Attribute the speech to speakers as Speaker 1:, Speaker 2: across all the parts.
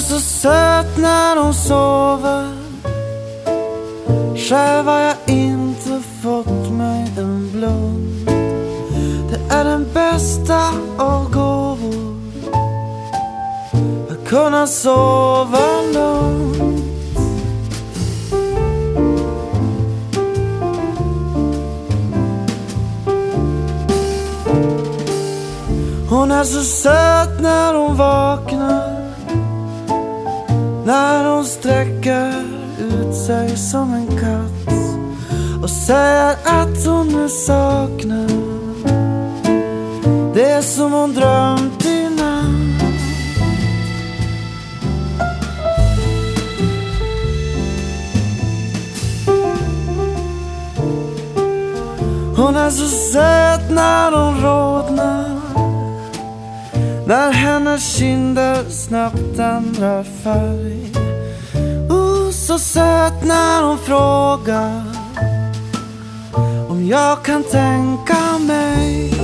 Speaker 1: är så söt när hon sover. Själv har jag inte fått mig en blund. Det är den bästa av gåvor. Att kunna sova lugnt. Hon är så söt när hon vaknar. När hon sträcker ut sig som en katt och säger att hon är saknar. Det är som hon drömt i natt. Hon är så söt när hon rodnar. När hennes kinder snabbt ändrar färg. Oh, så söt när hon frågar om jag kan tänka mig.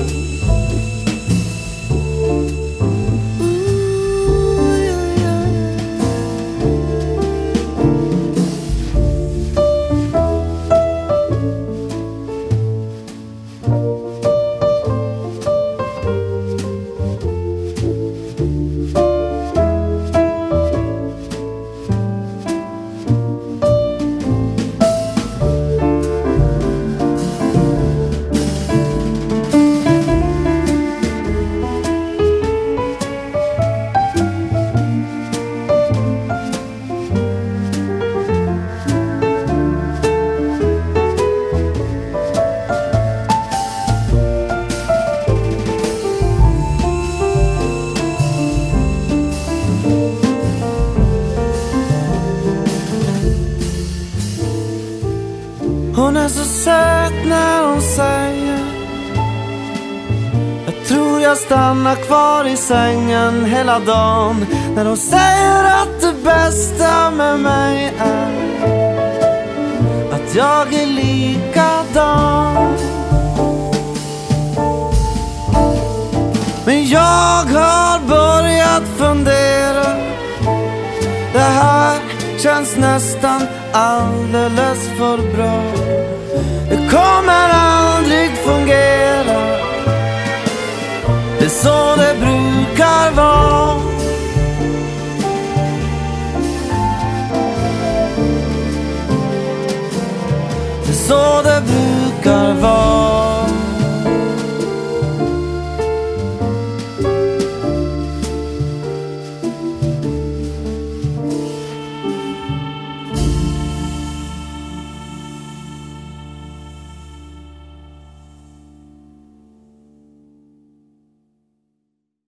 Speaker 1: Hon är så söt när hon säger Jag tror jag stannar kvar i sängen hela dagen. När hon säger att det bästa med mig är Att jag är likadan. Men jag har börjat fundera. Det här känns nästan alldeles för bra kommer aldrig fungera. Det är så det brukar vara. Det är så det brukar vara.